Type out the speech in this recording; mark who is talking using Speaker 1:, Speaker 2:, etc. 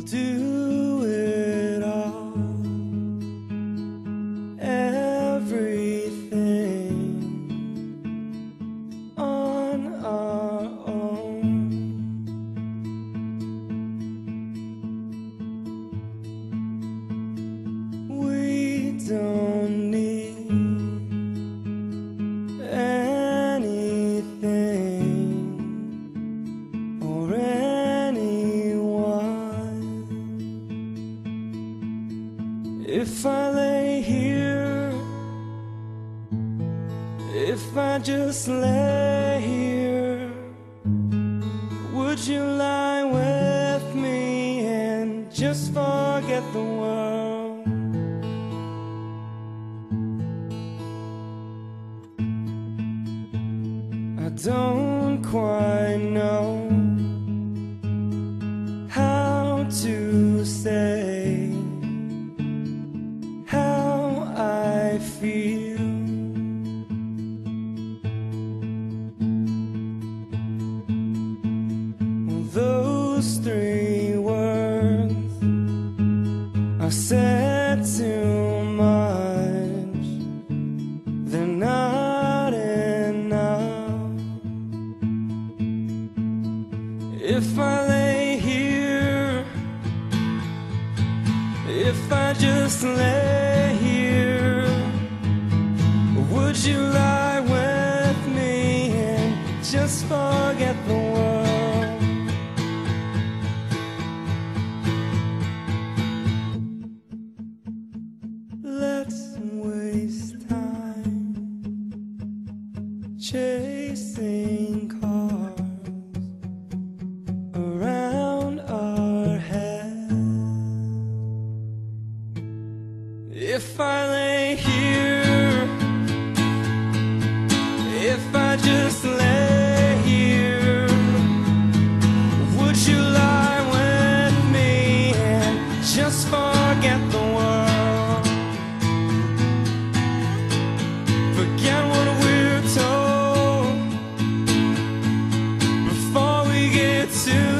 Speaker 1: Do If I lay here, if I just lay here, would you lie with me and just forget the world? I don't quite know Those three words I said too much. They're not enough. If I lay here, if I just lay here, would you lie with me and just forget If I lay here, if I just lay here, would you lie with me and just forget the world? Forget what we're told before we get too